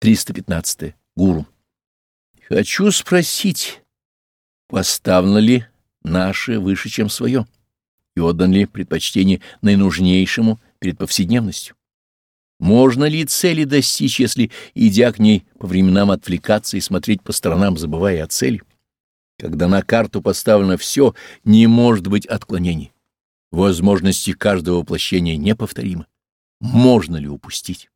315. Гуру. Хочу спросить, поставлено ли наше выше, чем свое, и отдан ли предпочтение наинужнейшему перед повседневностью? Можно ли цели достичь, если, идя к ней, по временам отвлекаться и смотреть по сторонам, забывая о цели? Когда на карту поставлено все, не может быть отклонений. Возможности каждого воплощения неповторимы. Можно ли упустить?